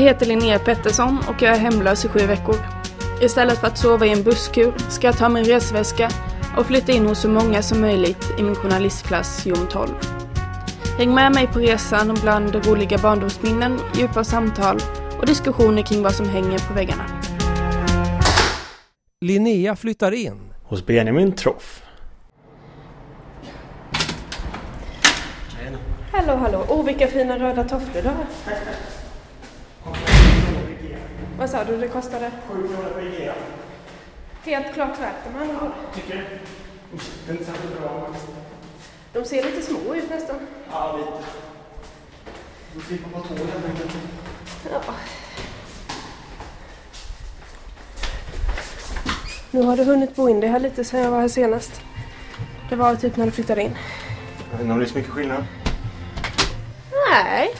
heter Linnea Pettersson och jag är hemlös i sju veckor. Istället för att sova i en busskur ska jag ta min resväska och flytta in hos så många som möjligt i min journalistklass Jom 12. Häng med mig på resan bland roliga barndomsminnen, djupa samtal och diskussioner kring vad som hänger på väggarna. Linnea flyttar in. Hos Benjamin Troff. Hallå, hallå. Oh, vilka fina röda tofflor du har. Vad sa du det kostade? 7 kronor på Ikea. Helt klart värt dem andra ord. Tycker du? Det är inte särskilt bra. De ser lite små ut nästan. Ja, lite. Du slipper på tå helt enkelt. Ja. Nu har du hunnit bo in dig här lite sen jag var här senast. Det var typ när du flyttade in. Jag vet inte om det är så mycket skillnad. Nej,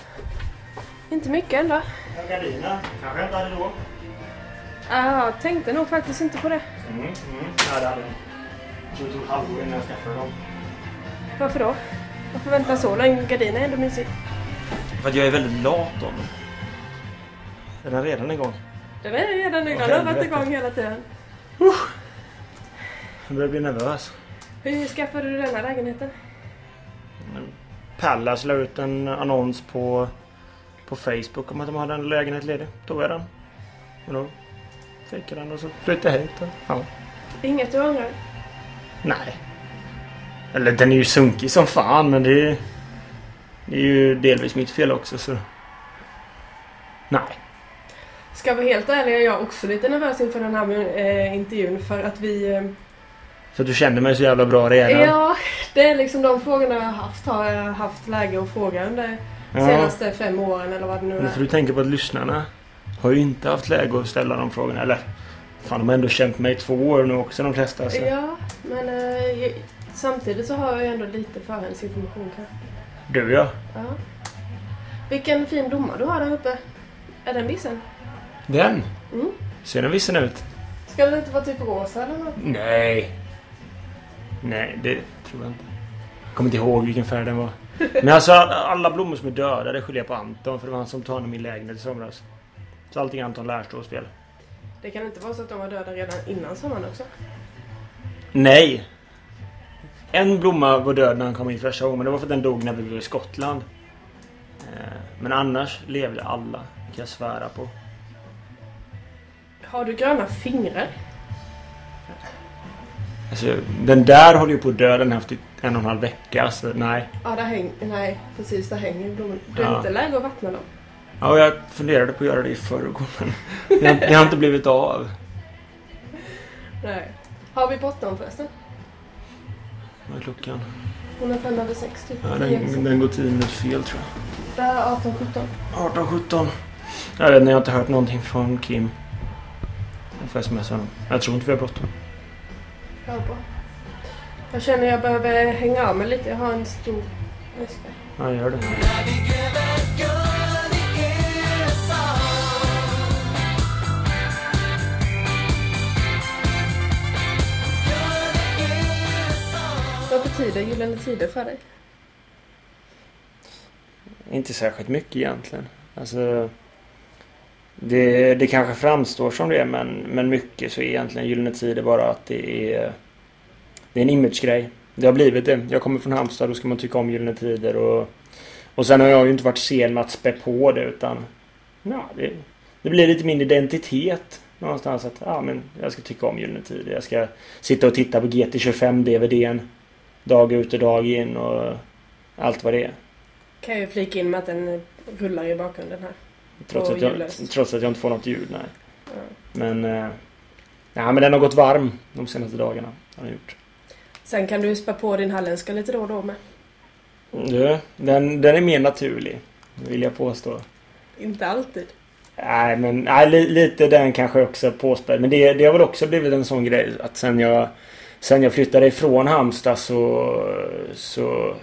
inte mycket ändå. Gardiner kanske inte hade då. Jag tänkte nog faktiskt inte på det. Mm, mm. Ja, det hade jag. Det tog halvår innan jag skaffade dem. Varför då? Varför vänta så länge? Gardiner är ändå mysigt. För att jag är väldigt lat om dem. Är den redan igång? Den är redan igång. Den har varit igång hela tiden. Jag börjar bli nervös. Hur skaffade du denna lägenheten? Pallas la ut en annons på, på Facebook om att de hade en lägenhet ledig. Tog jag den. Och då fick jag den och så flyttade jag hit. och- Ja. Inget du ångrar? Nej. Eller den är ju sunkig som fan men det är, det är ju delvis mitt fel också så... Nej. Ska vi helt ärliga, jag är också lite nervös inför den här eh, intervjun för att vi... Eh, För du kände mig så jävla bra redan. ja, det är liksom de frågorna jag har haft har jag haft läge att fråga under Ja. senaste fem åren eller vad det nu Men får är. du tänka på att lyssnarna har ju inte haft läge att ställa de frågorna. Eller fan, de har ändå känt mig i två år nu också de flesta. Så. Ja, men eh, samtidigt så har jag ju ändå lite förhandsinformation kanske. Du ja. Ja. Vilken fin blomma du har där uppe. Är den vissen? Den? Mm. Ser den vissen ut? Ska den inte vara typ rosa eller något? Nej. Nej, det tror jag inte. Jag kommer inte ihåg vilken färg den var. Men alltså alla blommor som är döda det skyller jag på Anton för det var han som tog hand om min lägenhet i somras. Så allting är Anton Lärstås fel. Det kan inte vara så att de var döda redan innan sommaren också? Nej! En blomma var död när han kom hit första gången men det var för att den dog när vi var i Skottland. Eh, Men annars levde alla. Det kan jag svära på. Har du gröna fingrar? Alltså, den där håller ju på att dö. Den har haft i en och en halv vecka. Så nej. Ja, där hänger... Nej, precis. Där hänger blommor. Du är Ja. inte läge att vattna dem. Ja, jag funderade på att göra det i förrgår men det har, det har inte blivit av. Nej. Har vi bråttom förresten? Vad är klockan? Hon är fem över sex typ. Ja, Tio den, den går 10 minuter fel tror jag. Det är 18, 17. 18, 17. Jag vet inte, jag har inte hört någonting från Kim. Jag får smsa honom. Jag tror inte vi har bråttom. Ja, bra. Jag känner jag behöver hänga av mig lite. Jag har en stor väska. Ja, gör det. Vad betyder Gyllene Tider för dig? Inte särskilt mycket egentligen. Alltså... Det, det kanske framstår som det men, men mycket så är egentligen Gyllene Tider bara att det är... Det är en imagegrej. Det har blivit det. Jag kommer från Halmstad, då ska man tycka om Gyllene Tider och... Och sen har jag ju inte varit sen med att spä på det utan... Ja, det, det blir lite min identitet någonstans att ja, men jag ska tycka om Gyllene Tider. Jag ska sitta och titta på GT25 DVDn dag ut och dag in och allt vad det är. Kan jag ju flika in med att den rullar i bakgrunden här. Trots att, jag, trots att jag inte får något ljud, nej. Ja. Men... Eh, ja, men den har gått varm de senaste dagarna. Har den gjort. Sen kan du spä på din halländska lite då och då med. Du, den, den är mer naturlig. Vill jag påstå. Inte alltid. Nej, men nej, li, lite den kanske också påspädd. Men det, det har väl också blivit en sån grej att sen jag... Sen jag flyttade ifrån Halmstad så... Så...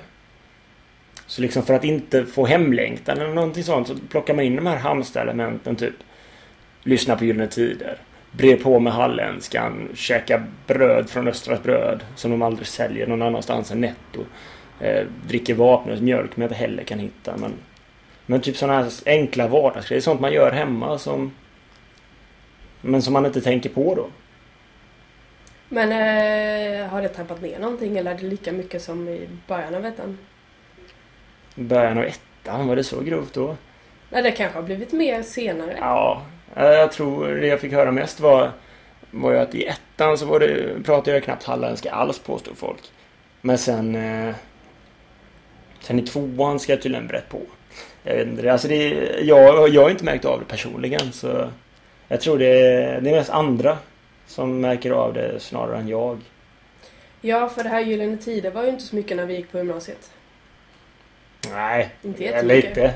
Så liksom för att inte få hemlängtan eller någonting sånt så plockar man in de här Halmstad-elementen typ. Lyssna på Gyllene Tider. Brer på med halländskan. Käka bröd från Östras bröd. Som de aldrig säljer någon annanstans än Netto. Eh, dricker Vapnös mjölk men jag inte heller kan hitta. Men Men typ sådana här enkla vardagsgrejer. Sånt man gör hemma som... Men som man inte tänker på då. Men eh, har det tappat ner någonting eller är det lika mycket som i början av ettan? Början av ettan, var det så grovt då? Nej, det kanske har blivit mer senare. Ja, jag tror det jag fick höra mest var, var ju att i ettan så var det, pratade jag knappt halländska alls påstod folk. Men sen... Eh, sen i tvåan ska jag tydligen brett på. Jag vet inte, alltså det, jag, jag har inte märkt av det personligen så... Jag tror det, det är mest andra som märker av det snarare än jag. Ja, för det här Gyllene Tider var ju inte så mycket när vi gick på gymnasiet. Nej, Inte lite.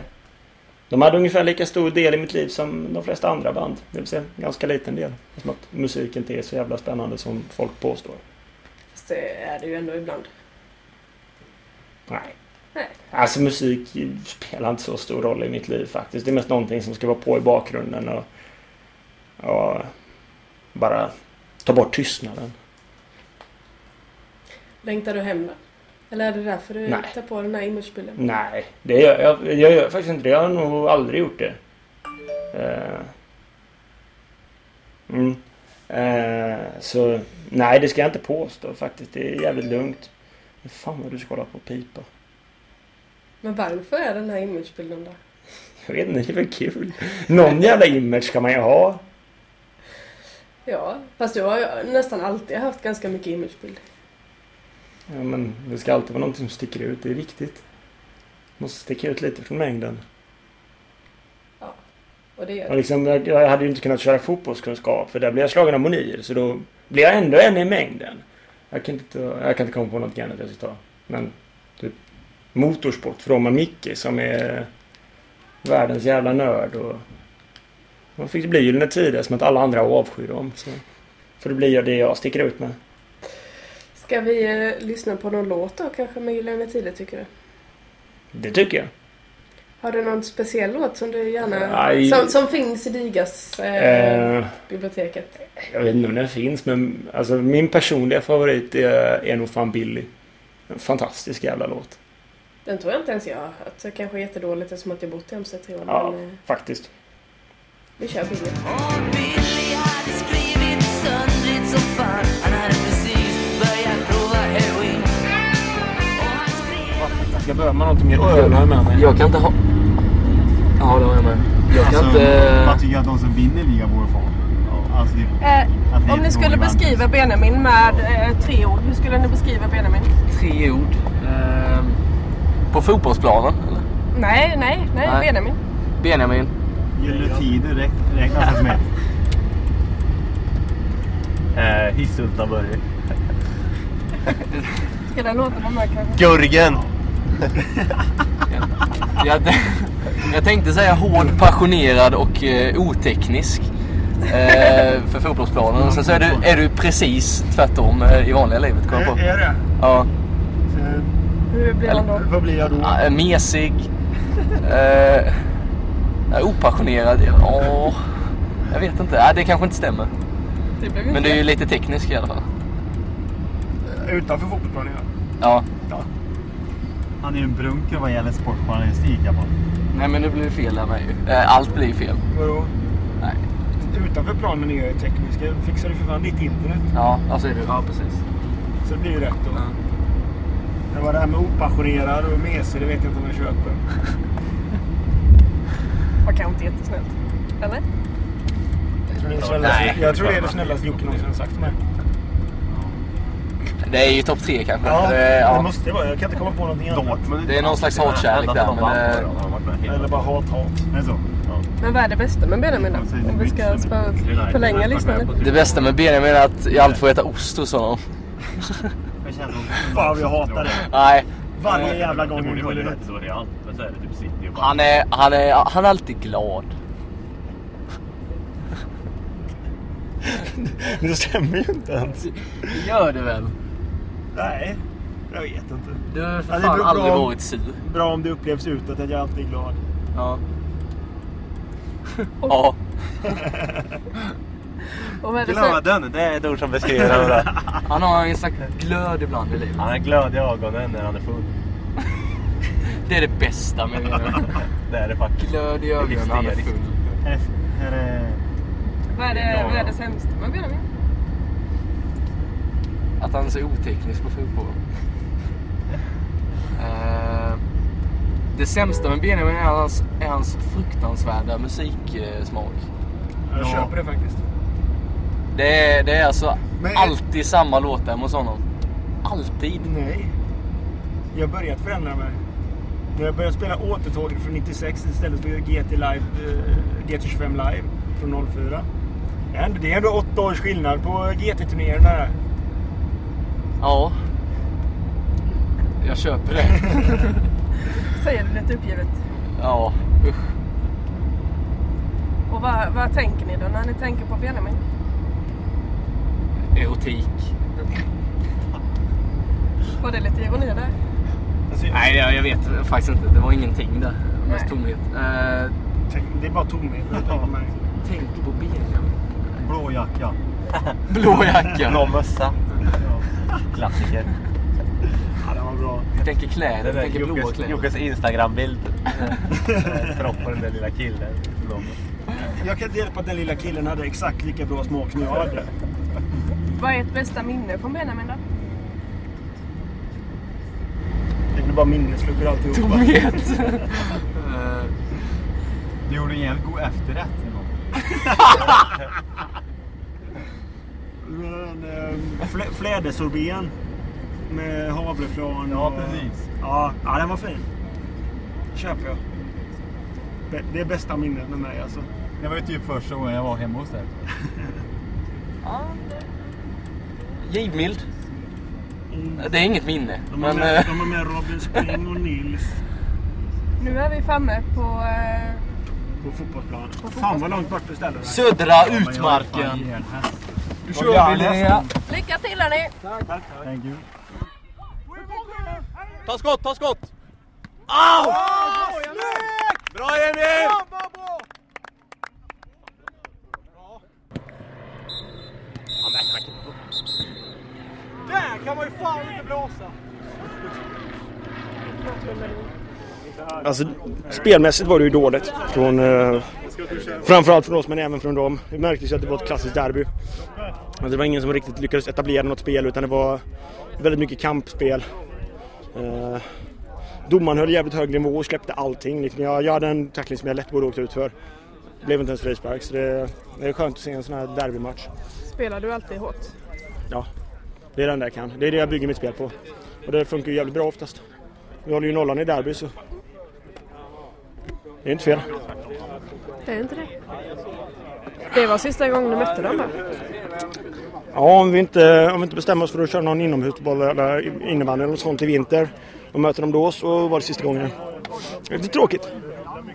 De hade ungefär lika stor del i mitt liv som de flesta andra band. Det vill säga ganska liten del. Som att musiken inte är så jävla spännande som folk påstår. Fast det är det ju ändå ibland. Nej. Nej. Alltså musik spelar inte så stor roll i mitt liv faktiskt. Det är mest någonting som ska vara på i bakgrunden och, och bara ta bort tystnaden. Längtar du hem då? Eller är det därför du Nej. tar på den här imagebilden? Nej, det gör jag, jag gör faktiskt inte det. Jag har nog aldrig gjort det. Eh, mm. Eh, så nej, det ska jag inte påstå faktiskt. Det är jävligt lugnt. Men Fan vad du ska hålla på och pipa. Men varför är den här imagebilden där? Jag vet inte, det är väl kul. Någon jävla image ska man ju ha. Ja, fast du har ju nästan alltid haft ganska mycket imagebild. Ja, men det ska alltid vara någonting som sticker ut. Det är viktigt. Måste sticka ut lite från mängden. Och det gör Och liksom, jag, jag hade ju inte kunnat köra fotbollskunskap för där blev jag slagen av Monir. Så då blir jag ändå en i mängden. Jag kan inte, jag kan inte komma på något annat jag ska ta. Men typ motorsport från man Micke som är världens jävla nörd. Och man fick bli Gyllene Tider som att alla andra avskyr dem. Så. För det blir ju det jag sticker ut med. Ska vi eh, lyssna på någon låt då kanske med Gyllene Tider tycker du? Det tycker jag. Har du någon speciell låt som du gärna... Aj. Som, som finns i Digas eh, Eh, biblioteket? Jag vet inte om den finns men alltså, min personliga favorit är, är nog fan Billy. En fantastisk jävla låt. Den tror jag inte ens jag har hört. Så kanske jättedåligt eftersom att jag bott i MC tre år. Ja, Men eh, faktiskt. vi kör Billy. Och Billy hade skrivit söndrigt som fan Jag ska börja med något mer öl här med mig. Jag kan inte ha... Ja, det har jag med. Jag kan Alltså, inte... Man tycker att de som vinner ligan borde få. Alltså, det, Eh, om ni skulle beskriva Benjamin med eh, tre ord, hur skulle ni beskriva Benjamin? Tre ord. Ehm, på fotbollsplanen, eller? Nej, nej, nej, Nej. Benjamin. Benjamin. Gyllene Tider räk- räknas som ett. Eh, Hissulta-Börje. Ska den låten vara med kanske? Gurgen! Jag, jag tänkte säga hård, passionerad och eh, oteknisk. Eh, för fotbollsplanen. Och sen så är du, är du precis tvärtom eh, i vanliga livet, kom jag på. Är det? Ja. Hur blir han då? Vad blir jag då? Ja, eh, mesig. Eh, ja, opassionerad. Ja, jag vet inte. Ja, det kanske inte stämmer. Det blev Men du är ju lite teknisk i alla fall. Utanför fotbollsplanen ja. Ja. Han är ju en brunker vad gäller sportjournalistik. bara. Nej men nu blir det fel där med ju. Eh, Allt blir fel. Vadå? Nej. Utanför planen är jag ju teknisk. Jag fixar ju för fan ditt internet. Ja, alltså är du. Ja, precis. Så det blir ju rätt då. Ja. Men vad det här med opassionerad och mesig, det vet jag inte om jag köper. var kanske inte jättesnällt. Eller? Jag tror det är det snällaste, jag tror det, är det snällaste Jocke någonsin har sagt till mig. Det är ju topp tre kanske. Ja, det, det ja. måste det vara. Jag kan inte komma på någonting annat. Det är någon slags hatkärlek där, men, eh, Eller bara hat-hat. Det? Men vad är det bästa med Benjamin då? Om vi ska spara, förlänga listan. Det bästa med Benjamin är att jag alltid får äta ost hos honom. Det. Fan, jag hatar det. Nej, Varje jävla gång Det borde vi vara går rätt ut. så realt. Men så är det typ City och bara... han är, han är, han är alltid glad. Men det stämmer ju inte ens. Det gör det väl? Nej, jag vet inte. Du har för det fan aldrig bra. varit sur. Bra om det upplevs utåt att jag alltid är glad. Ja. ja. Det? Glöden, det är ett ord som beskriver honom bra. Han har en slags glöd ibland i livet. Han har glöd i ögonen när han är full. Det är det bästa med Benjamin. Det är det faktiskt. Glöd i ögonen när han är full. Är det, är det, Vad är det, vad är det sämsta med Benjamin? Att han är så oteknisk på fotboll. Eh, det sämsta med Benjamin är hans, är hans fruktansvärda musiksmak. Jag Ja. köper det faktiskt. Det är, det är alltså Men- alltid samma låtar hos honom. Alltid. Nej. Jag har börjat förändra mig. När jag började spela återtåget från 96 istället för GT Live, eh, GT25 Live från 04. Det är ändå, det är ändå åtta års skillnad på GT-turneringarna. Ja. Jag köper det. Säger du lite uppgivet. Ja, usch. Och vad, vad tänker ni då när ni tänker på Benjamin? Erotik. Var det lite ironi där? Nej, jag, jag vet faktiskt inte. Det var ingenting där. Mest tomhet. Eh, tänk, det är bara tomhet. Ja. tänk på Benjamin. blå jacka. Blå jacka. Blå mössa. Klassiker. Ja, det var bra. Jag tänker kläder. Jag tänker blåa Jockes, kläder. Jockes Instagram-bild. Propp på den där lilla killen. Jag kan inte hjälpa att den lilla killen hade exakt lika bra smak som jag hade. Vad är ert bästa minne från Benjamin då? Det blir bara minnesluckor alltihopa. Tomhet. Eh, Du gjorde en jävligt god efterrätt en gång. Men, eh, flä- Flädersorbeten med havreflarn. Ja, och- precis. Ja, ja, den var fin. Köper jag. Det, det är bästa minnet med mig alltså. Det var ju typ första gången jag var hemma hos dig. Givmild. Det är inget minne. De har Men med, eh, de med Robin Spring och Nils Nu är vi framme på... Eh, på fotbollsplanen. Fan vad långt bort du ställer dig. södra utmarken. Nu kör vi Linnea. lycka till hörni! Thank you. Ta skott, ta skott! Au! Bra Emil! Där kan man ju fan inte blåsa! Alltså spelmässigt var det ju dåligt. Från, eh, framförallt från oss men även från dem. Det märktes ju att det var ett klassiskt derby. Alltså, det var ingen som riktigt lyckades etablera något spel utan det var väldigt mycket kampspel. Eh, domaren höll jävligt hög nivå och släppte allting. Liksom jag, jag hade en tackling som jag lätt borde åkt ut för. Det blev inte ens frispark så det, det är skönt att se en sån här derbymatch. Spelar du alltid hårt? Ja, det är det enda jag kan. Det är det jag bygger mitt spel på. Och det funkar ju jävligt bra oftast. Vi håller ju nollan i derby så... Det är inte fel. Det är inte det. Det var sista gången du mötte dem va? Ja, om vi inte, om vi inte bestämmer oss för att köra någon inomhusboll eller innebandy eller något sånt i vinter och möter dem då så var det sista gången. Det är lite tråkigt.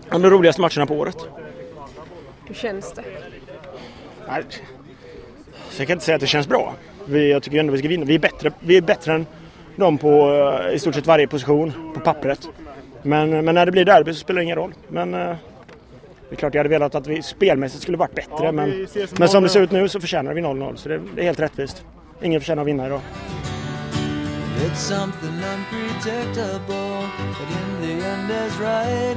En av de roligaste matcherna på året. Hur känns det? Nej, Så jag kan inte säga att det känns bra. Vi, jag tycker ändå vi ska vinna. Vi är bättre, vi är bättre än dem på eh, i stort sett varje position på pappret. Men, men när det blir derby så spelar det ingen roll. Men eh, det är klart jag hade velat att vi spelmässigt skulle varit bättre. Ja, men, som men som det ser ut nu så förtjänar vi 0-0. Så det, det är helt rättvist. Ingen förtjänar att vinna idag. It's something unpredictable, but in the end is right.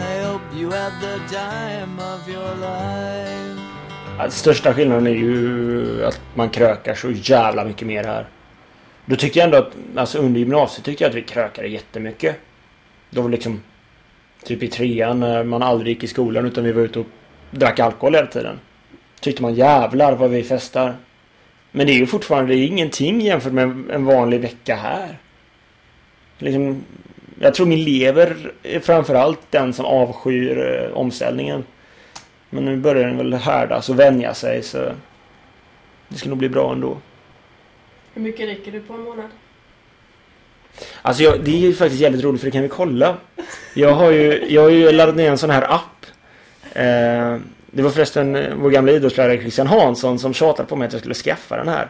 I hope you had the time of your life. Ja, Största skillnaden är ju att man krökar så jävla mycket mer här. Då tyckte jag ändå att, alltså under gymnasiet tyckte jag att vi krökade jättemycket. Då var liksom, typ i trean när man aldrig gick i skolan utan vi var ute och drack alkohol hela tiden. Tyckte man jävlar vad vi festar. Men det är ju fortfarande är ingenting jämfört med en vanlig vecka här. Liksom, jag tror min lever är framförallt den som avskyr eh, omställningen. Men nu börjar den väl härdas och vänja sig så det ska nog bli bra ändå. Hur mycket dricker du på en månad? Alltså jag, det är ju faktiskt jävligt roligt för det kan vi kolla. Jag har ju, jag har ju laddat ner en sån här app. Eh, det var förresten eh, vår gamla idrottslärare Christian Hansson som tjatade på mig att jag skulle skaffa den här.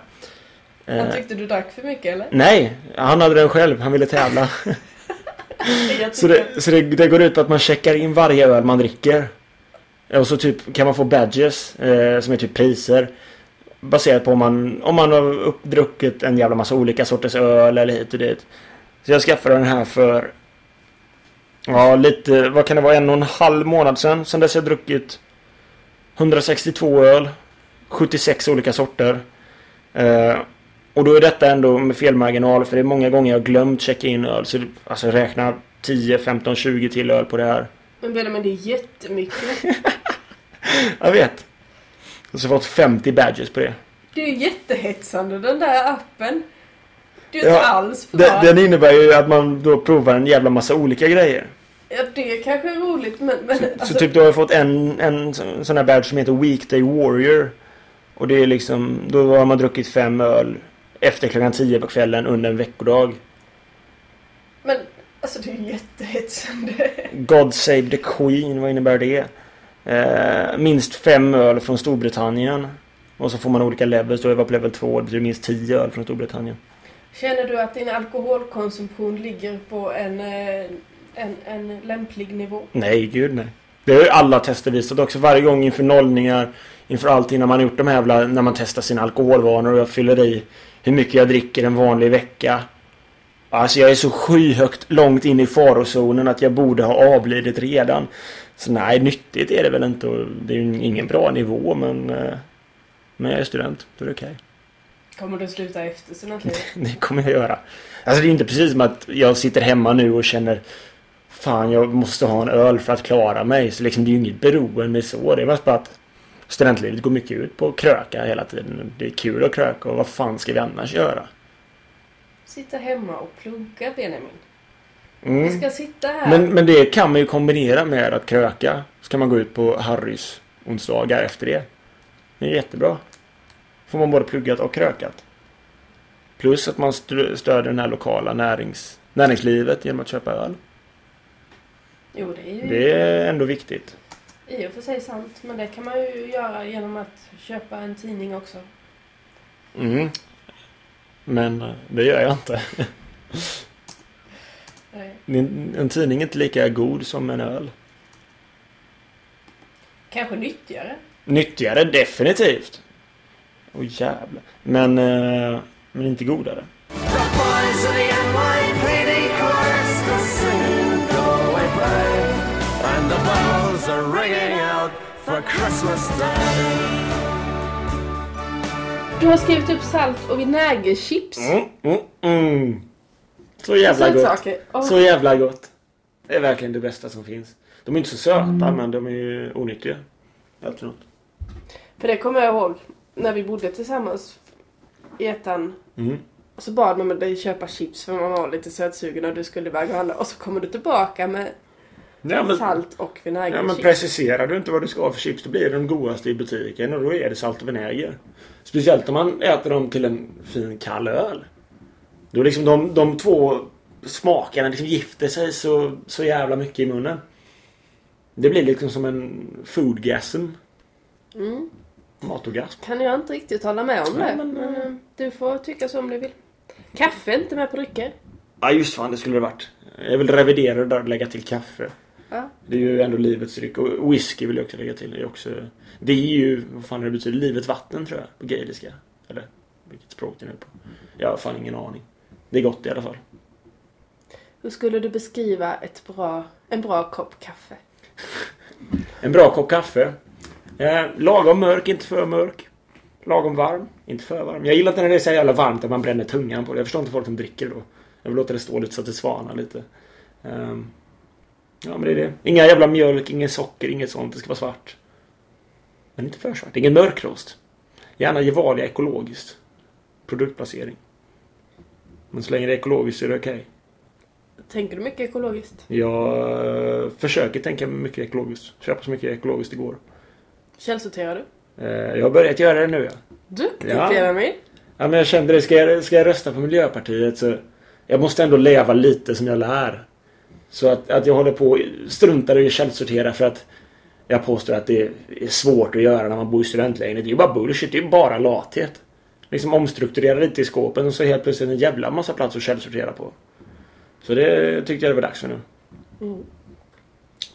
Eh, Han tyckte du drack för mycket eller? nej, han hade den själv. Han ville tävla. Så, det, så det, det går ut på att man checkar in varje öl man dricker. Och så typ kan man få badges eh, som är typ priser. Baserat på om man, om man har upp, druckit en jävla massa olika sorters öl eller hit och dit. Så jag skaffade den här för Ja, lite. Vad kan det vara? En och en halv månad sedan. Sen dess har jag druckit 162 öl. 76 olika sorter. Eh, och då är detta ändå med felmarginal. För det är många gånger jag glömt checka in öl. Så alltså räkna 10, 15, 20 till öl på det här. Men Benjamin, det är jättemycket. Jag vet. Och så har jag fått 50 badges på det. Det är ju jättehetsande den där appen. Det är ju Ja, inte alls bra. Den, den innebär ju att man då provar en jävla massa olika grejer. Ja, det kanske är roligt men... men alltså, Så typ då har jag fått en, en sån här badge som heter Weekday Warrior. Och det är liksom, då har man druckit fem öl efter klockan 10 på kvällen under en veckodag. Men alltså det är ju jättehetsande. God Save the Queen, vad innebär det? Eh, minst fem öl från Storbritannien. Och så får man olika levels, då jag var på level 2, det betyder minst 10 öl från Storbritannien. Känner du att din alkoholkonsumtion ligger på en, eh, en, en lämplig nivå? Nej, gud nej. Det har ju alla tester visat också. Varje gång inför nollningar, inför allting när man har gjort de här jävla, när man testar sina alkoholvanor och jag fyller i hur mycket jag dricker en vanlig vecka. Alltså jag är så skyhögt långt in i farozonen att jag borde ha avlidit redan. Så nej, nyttigt är det väl inte och det är ju ingen bra nivå men... Eh, men jag är student, då är det okej. Kommer du sluta efter studentlivet? Det kommer jag göra. Alltså det är inte precis som att jag sitter hemma nu och känner Fan jag måste ha en öl för att klara mig. Så liksom det är ju inget beroende så. Det är mest bara att Studentlivet går mycket ut på att kröka hela tiden. Det är kul att kröka och vad fan ska vi annars göra? Sitta hemma och plugga Benjamin. Vi Mm. ska sitta här. Men, men det kan man ju kombinera med att kröka. Så kan man gå ut på Harrys onsdagar efter det. Det är jättebra. Får man både pluggat och krökat. Plus att man st- stödjer den här lokala närings, näringslivet genom att köpa öl. Jo, det är ju Det är ändå viktigt. i och för sig sant. Men det kan man ju göra genom att köpa en tidning också. Mm. Men eh, det gör jag inte. En, en tidning är inte lika god som en öl. Kanske nyttigare. Nyttigare definitivt. Åh jävlar. Men, eh, men inte godare. Du har skrivit upp salt och vinägerchips. Mm, mm, mm. Så jävla gott. Åh, Så jävla gott. Det är verkligen det bästa som finns. De är inte så söta men de är ju onyttiga. Absolut. För det kommer jag ihåg när vi bodde tillsammans i ettan. Mm. Så bad man dig köpa chips för man var lite sötsugen och du skulle iväg och handla. Och så kommer du tillbaka med Ja, men, salt och ja, men preciserar du inte vad du ska ha för chips då blir det de godaste i butiken och då är det salt och vinäger. Speciellt om man äter dem till en fin kall öl. Då liksom de, de två smakerna liksom gifter sig så, så jävla mycket i munnen. Det blir liksom som en foodgasm. Mm. Matorgasm. Kan jag inte riktigt hålla med om det. men, Men, eh, du får tycka som du vill. Kaffe är inte med på drycker. Ja just fan det skulle det varit. Jag vill revidera det där och lägga till kaffe. Ja. Det är ju ändå livets dryck. Och whisky vill jag också lägga till. Det är, också, det är ju, vad fan det betyder, livets vatten tror jag. På gaeliska. Eller vilket språk det nu är på. Jag har fan ingen aning. Det är gott i alla fall. Hur skulle du beskriva ett bra, en bra kopp kaffe? En bra kopp kaffe. Eh, lagom mörk, inte för mörk. Lagom varm, inte för varm. Jag gillar inte när det är så jävla varmt att man bränner tungan på det. Jag förstår inte folk som dricker då. Jag vill låta det stå lite så att det svanar lite. Ehm, ja men det är det. Inga jävla mjölk, inget socker, inget sånt. Det ska vara svart. Men inte för svart. Ingen mörkrost. Gärna Gevalia ekologiskt. Produktplacering. Men så länge det är ekologiskt så är det okej. Tänker du mycket ekologiskt? Jag eh, försöker tänka mycket ekologiskt. Köpa så mycket ekologiskt det går. Källsorterar du? Eh, Jag har börjat göra det nu ja. Duktigt Ja. Benjamin! ja men jag kände det. Ska jag, ska jag rösta på Miljöpartiet så jag måste ändå leva lite som jag lär. Så att, att jag håller på och struntar i att källsortera för att jag påstår att det är svårt att göra när man bor i studentlägenhet. Det är ju bara bullshit. Det är ju bara lathet. Liksom omstrukturera lite i skåpen och så helt plötsligt en jävla massa plats att källsortera på. Så det tyckte jag det var dags för nu.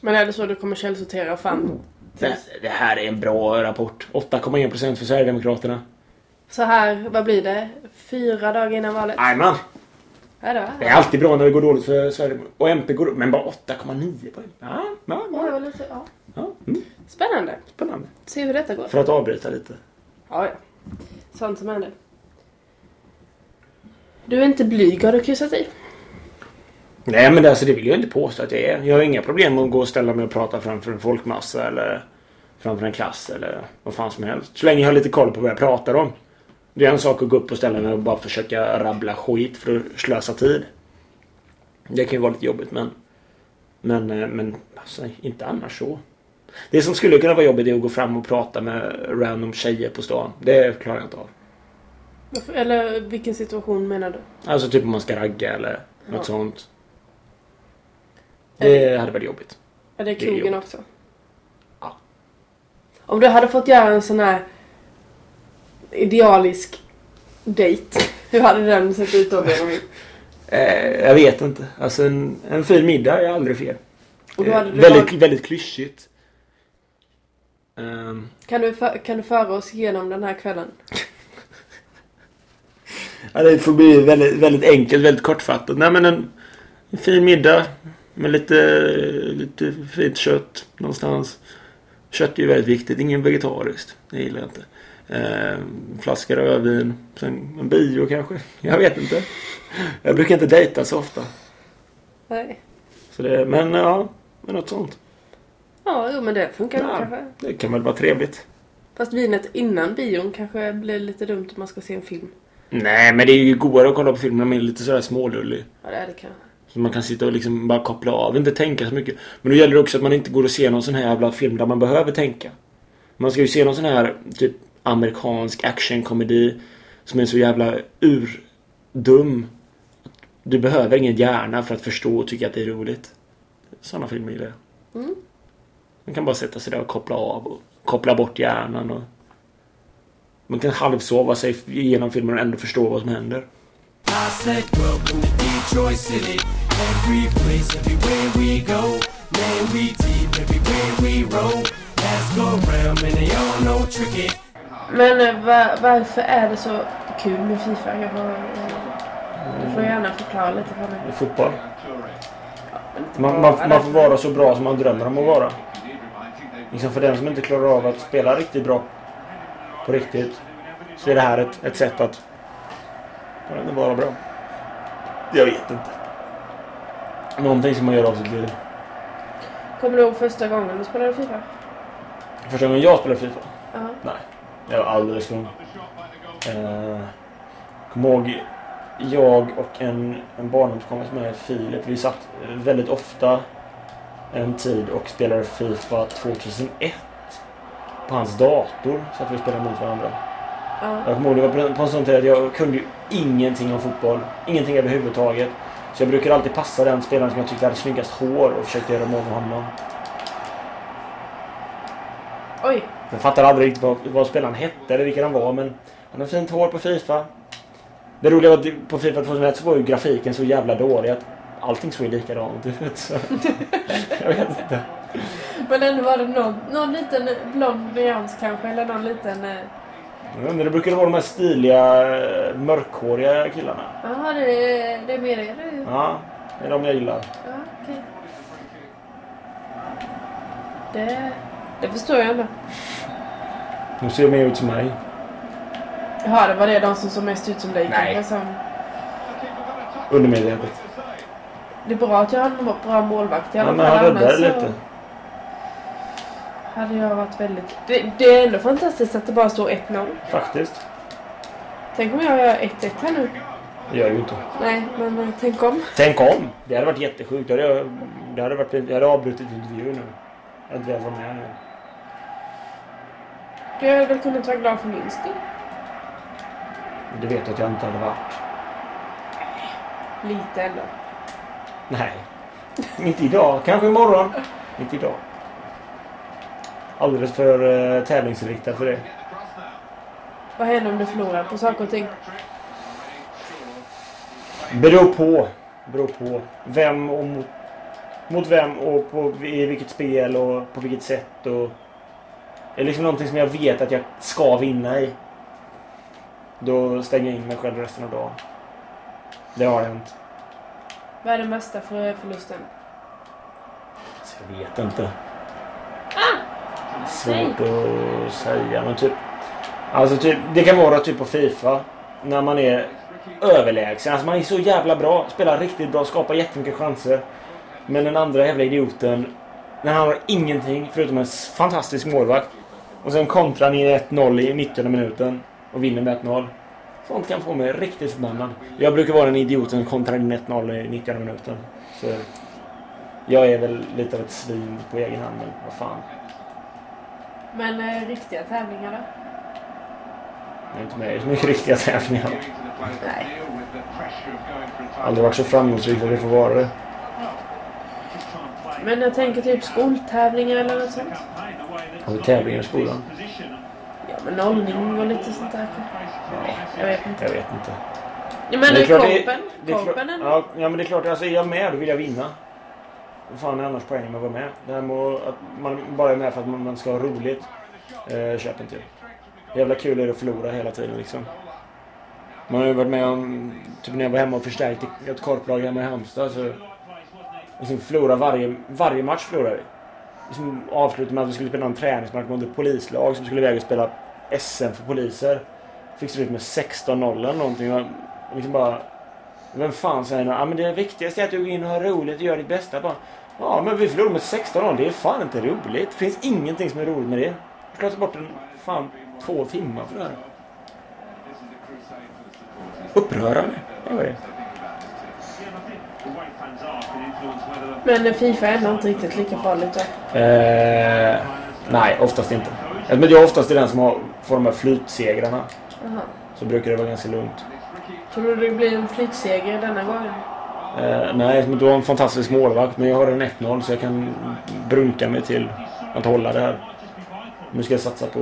Men är det så du kommer källsortera fram Det, det här är en bra rapport. 8,1% för Sverigedemokraterna. så här, vad blir det? Fyra dagar innan valet? Jajamän! Ja, det är alltid bra när det går dåligt för Sverige. Och MP går upp, men bara 8,9 poäng. Ja, ja, Ja, lite, ja. ja. Mm. Spännande. Spännande. Se hur detta går. För att avbryta lite. Ja, ja. Sånt som händer. Du är inte blyg har du kryssat i. Nej men det, alltså, det vill jag inte påstå att jag är. Jag har inga problem med att gå och ställa mig och prata framför en folkmassa eller framför en klass eller vad fan som helst. Så länge jag har lite koll på vad jag pratar om. Det är en sak att gå upp ställa mig och bara försöka rabbla skit för att slösa tid. Det kan ju vara lite jobbigt men... Men, eh, men alltså, inte annars så. Det som skulle kunna vara jobbigt är att gå fram och prata med random tjejer på stan. Det klarar jag inte av. Varför- Eller vilken situation menar du? Alltså typ om man ska ragga eller något Ja. sånt. Det hade varit jobbigt. Är det är krogen jobbigt. också? Om du hade fått göra en sån här idealisk dejt. Hur hade den sett ut då Benjamin? Eh, jag vet inte. Alltså en, en fin middag är aldrig fel. Och då Eh, hade du väldigt, varit- väldigt klyschigt. Ehm, Kan du, för, kan du föra oss igenom den här kvällen? ja, det får bli väldigt, väldigt enkelt, väldigt kortfattat. Nej men en, en fin middag med lite, lite fint kött någonstans. Kött är ju väldigt viktigt. Ingen vegetariskt. Det gillar jag inte. Eh, flaska rödvin. Sen en bio kanske. Jag vet inte. Jag brukar inte dejta så ofta. Nej. Så det, men ja, men något sånt. Ja, jo, men det funkar Ja, kanske. det kan väl vara trevligt. Fast vinet innan bion kanske blir lite dumt om man ska se en film. Nej, men det är ju godare att kolla på filmer när man är lite sådär smålullig. Ja, det är det kanske. Så man kan sitta och liksom bara koppla av, inte tänka så mycket. Men då gäller det också att man inte går och ser någon sån här jävla film där man behöver tänka. Man ska ju se någon sån här typ amerikansk actionkomedi som är så jävla urdum. Du behöver ingen hjärna för att förstå och tycka att det är roligt. Såna filmer gillar jag. Mm. Man kan bara sätta sig där och koppla av och koppla bort hjärnan och man kan halvsova sig igenom filmen och ändå förstå vad som händer. I said, welcome to Detroit City. Every place, everywhere we go. Man, we deep everywhere we roll. Ask around, man, they all know tricky. Men eh, va, varför är det så kul med Fifa? Jag får, eh, du får gärna förklara lite för mig. Fotboll. Man, man, man får vara så bra som man drömmer om att vara. Liksom för den som inte klarar av att spela riktigt bra på riktigt så är det här ett, ett sätt att vara bra. Jag vet inte. Någonting som man gör av sitt liv. Kommer du ihåg första gången du spelade Fifa? Första gången jag spelade Fifa? Ja. Nej. Jag var alldeles för ung. Eh, Kommer ihåg jag och en, en barndomskompis med Filip. Vi satt väldigt ofta en tid och spelade Fifa 2001. På hans dator så att vi spelade mot varandra. Ja. Jag kommer ihåg det var på en sån tid att jag kunde ju ingenting om fotboll. Ingenting överhuvudtaget. Så jag brukade alltid passa den spelaren som jag tyckte hade snyggast hår och försökte göra mål med honom. Oj. Jag fattade aldrig riktigt vad, vad spelaren hette eller vilken han var men han hade fint hår på Fifa. Det roliga var att på Fifa 2001 så var ju grafiken så jävla dålig att allting såg likadant ut. Så. jag vet inte. Men ändå var det någon, någon liten blond nyans kanske eller någon liten... eh, Men det brukade vara de här stiliga eh, mörkhåriga killarna. Jaha, det, det är mer det du... Ja, det är de jag gillar. Ja, okej. Det, det förstår jag ändå. De ser mer ut som mig. Jaha, det var det de som såg mest ut som dig Nej. kanske som... Undermedvetet. Det är bra att jag har en bra målvakt i Ja, men han räddade lite. Hade jag varit väldigt... Det, det är ändå fantastiskt att det bara står 1-0. Faktiskt. Tänk om jag gör 1-1 här nu. Det gör jag ju inte. Nej, men eh, tänk om. Tänk om! Det hade varit jättesjukt. Det hade, jag- det hade varit, jag hade avbrutit intervjun nu. Jag inte velat vara med nu. Du hade väl kunnat vara glad för min skull? Du vet att jag inte hade varit. Lite ändå. Nej. Inte idag. Kanske imorgon. Inte idag. Alldeles för uh, tävlingsinriktad för det. Vad händer om du förlorar på saker och ting? Beror på. Beror på. Vem och mot, mot vem och på, i vilket spel och på vilket sätt. Och, det är liksom någonting som jag vet att jag ska vinna i. Då stänger jag in mig själv resten av dagen. Det har hänt. Vad är den mesta för förlusten? Jag vet inte. Svårt att säga men typ. Alltså typ, det kan vara typ på Fifa. När man är överlägsen. Alltså man är så jävla bra. Spelar riktigt bra. Skapar jättemycket chanser. Men den andra jävla idioten. När han har ingenting förutom en fantastisk målvakt. Och sen kontrar ni 1-0 i 90 minuten. Och vinner med 1-0. Sånt kan få mig riktigt förbannad. Jag brukar vara den idioten som kontrar in 1-0 i 90 minuten. Så jag är väl lite av ett svin på egen hand. Men vad fan. Men eh, riktiga tävlingar då? Jag är inte med i så mycket riktiga tävlingar. Nej. Aldrig varit så framgångsrik att det får vara det. Men jag tänker typ skoltävlingar eller något sånt. Har vi tävlingar i skolan? Ja, men nollning och lite sånt där. Jag vet inte. Jag vet inte. Ja, men det är är klart det- korpen? Det är Korpen ändå? ja, ja men det är klart, alltså är jag med då vill jag vinna. Vad fan är annars poängen med att vara med? Det här med att man bara är med för att man, ska ha roligt. Eh, köp inte. Jävla kul är det att förlora hela tiden liksom. Man har ju varit med om, typ när jag var hemma och förstärkte ett korplag hemma i Halmstad så... Liksom förlora varje, varje match förlorade vi. Liksom avslutade med att vi skulle spela en träningsmatch mot ett polislag som skulle iväg och spela SM för poliser. Fick slut med 16-0 eller någonting. Liksom bara... Vem fan säger något? Ja men det viktigaste är att du går in och har roligt och gör ditt bästa. Bara, ja men vi förlorade med 16-0. Det är fan inte roligt. Det finns ingenting som är roligt med det. Ska ta bort en fan två timmar för det här. Upprörande. Det var det. Men Fifa är ändå inte riktigt lika farligt då. Eh, nej, oftast inte. Men jag är oftast den som har, får de här flytsegrarna. Aha. Så brukar det vara ganska lugnt. Tror du det blir en flytseger denna gången? Eh, nej, men du har en fantastisk målvakt. Men jag har en 1-0 så jag kan brunka mig till att hålla det här. Nu ska jag satsa på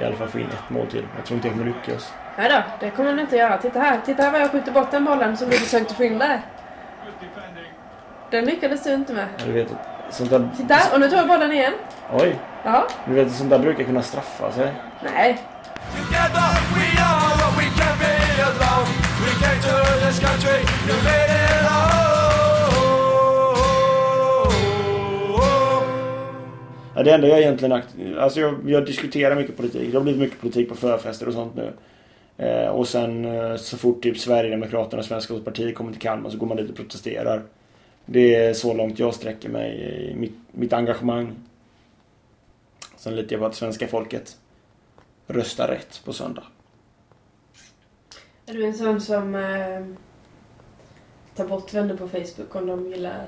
i alla fall få in ett mål till. Jag tror inte jag kommer lyckas. Nej då, det kommer den inte göra. Titta här, titta här vad jag skjuter bort den bollen som du försökte få in där. Den lyckades du inte med. Ja, Du vet, sånt där... Titta, och nu tar jag bollen igen. Oj! Ja, Du vet, sånt där brukar kunna straffa sig. nej. Together we are what we can be alone. This country, you made it. Ja, det enda jag egentligen... Alltså jag, jag diskuterar mycket politik. Det har blivit mycket politik på förfester och sånt nu. Eh, och sen eh, så fort typ Sverigedemokraterna och Svenska partiet kommer till Kalmar så går man dit och protesterar. Det är så långt jag sträcker mig i mitt, mitt engagemang. Sen litar jag på att svenska folket röstar rätt på söndag. Är du en sån som eh, tar bort vänner på Facebook om de gillar...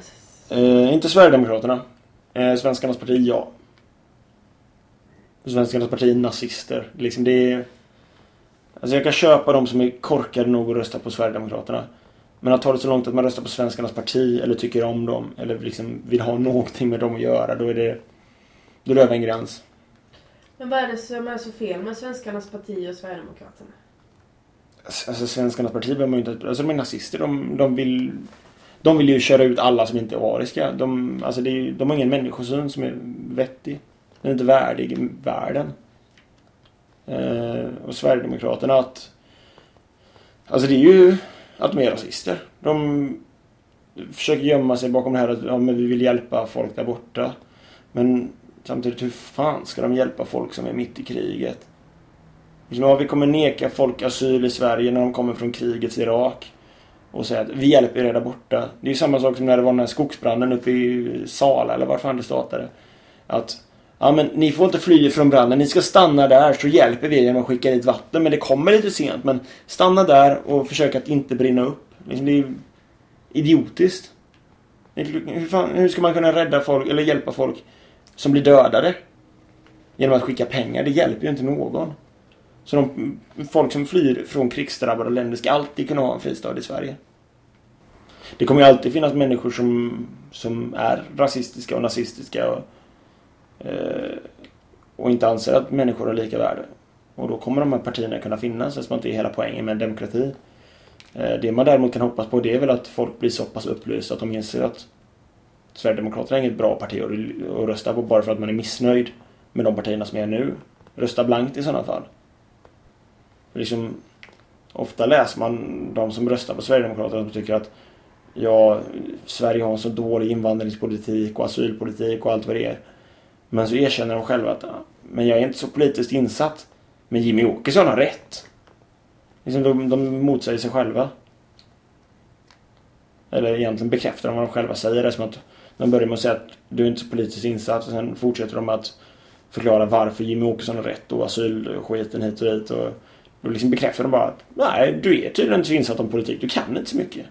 Eh, inte Sverigedemokraterna. Eh, Svenskarnas parti, ja. Svenskarnas parti nazister. Liksom det är... Alltså jag kan köpa de som är korkade nog att rösta på Sverigedemokraterna. Men att ta det så långt att man röstar på Svenskarnas parti eller tycker om dem eller liksom vill ha någonting med dem att göra, då är det... Då är det över en gräns. Men vad är det som är så fel med Svenskarnas parti och Sverigedemokraterna? Alltså, alltså Svenskarnas parti behöver man ju inte... Alltså de är nazister. De, de vill... De vill ju köra ut alla som inte är ariska. De, alltså det är, de har ingen människosyn som är vettig. Den är inte värdig världen. Eh, och Sverigedemokraterna att... Alltså det är ju att de är rasister. De försöker gömma sig bakom det här att ja, men vi vill hjälpa folk där borta. Men samtidigt, hur fan ska de hjälpa folk som är mitt i kriget? Liksom, ja, vi kommer neka folk asyl i Sverige när de kommer från krigets Irak. Och säga att vi hjälper er där borta. Det är ju samma sak som när det var den här skogsbranden uppe i Sala eller var fan det startade. Att Ja men ni får inte fly från branden, ni ska stanna där så hjälper vi er genom att skicka dit vatten. Men det kommer lite sent. Men stanna där och försök att inte brinna upp. Liksom, det är ju idiotiskt. Hur, fan, hur ska man kunna rädda folk, eller hjälpa folk som blir dödade? Genom att skicka pengar, det hjälper ju inte någon. Så de, folk som flyr från krigsdrabbade länder ska alltid kunna ha en fristad i Sverige. Det kommer ju alltid finnas människor som, som är rasistiska och nazistiska och, eh, och inte anser att människor har lika värde. Och då kommer de här partierna kunna finnas eftersom det det är hela poängen med en demokrati. Eh, det man däremot kan hoppas på det är väl att folk blir så pass upplysta att de inser att Sverigedemokraterna är inget bra parti att, att rösta på bara för att man är missnöjd med de partierna som är nu. Rösta blankt i sådana fall. Liksom, ofta läser man de som röstar på Sverigedemokraterna som tycker att ja, Sverige har en så dålig invandringspolitik och asylpolitik och allt vad det är. Men så erkänner de själva att men jag är inte så politiskt insatt. Men Jimmy Åkesson har rätt. Liksom de, de motsäger sig själva. Eller egentligen bekräftar de vad de själva säger. Det är som att de börjar med att säga att du är inte så politiskt insatt och sen fortsätter de att förklara varför Jimmy Åkesson har rätt och asylskiten hit och dit. Och då liksom bekräftar de bara att nej, du är tydligen inte så insatt om politik. Du kan inte så mycket.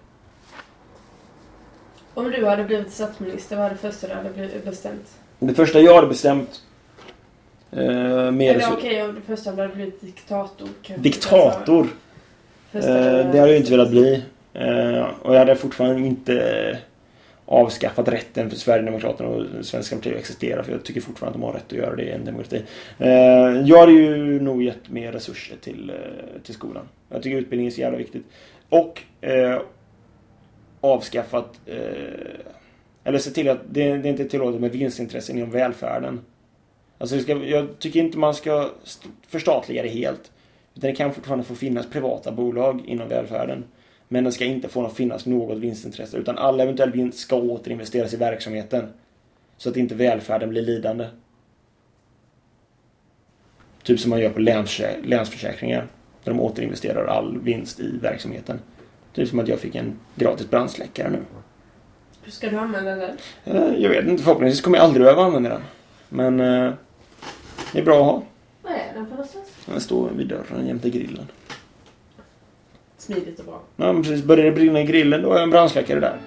Om du hade blivit statsminister, vad var det första du hade bestämt? Det första jag hade bestämt eh, mer Eller så- okej, om det första du hade blivit diktator. Diktator. Första Eh, du- det hade jag inte velat bli. Eh, och jag hade fortfarande inte eh, avskaffat rätten för Sverigedemokraterna och Svenska partiet att existera. För jag tycker fortfarande att de har rätt att göra det i en demokrati. Eh, jag hade ju nog gett mer resurser till, eh, till skolan. Jag tycker utbildning är så jävla viktigt. Och eh, avskaffat eh, eller se till att det, det inte är tillåtet med vinstintressen inom välfärden. Alltså ska, jag tycker inte man ska förstatliga det helt. Utan det kan fortfarande få finnas privata bolag inom välfärden. Men det ska inte få finnas något vinstintresse. Utan all eventuell vinst ska återinvesteras i verksamheten. Så att inte välfärden blir lidande. Typ som man gör på länsförsäk- länsförsäkringar. Där de återinvesterar all vinst i verksamheten. Typ som att jag fick en gratis brandsläckare nu. Hur ska du använda den? Eh, Jag vet inte, förhoppningsvis kommer jag aldrig behöva använda den. Men eh, det är bra att ha. Vad är den för någonstans? Den står vid dörren jämte grillen. Smidigt och bra. Ja, precis. Börjar det brinna i grillen, då har jag en brandsläckare där.